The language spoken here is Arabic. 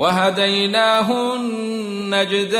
وهديناه النجدين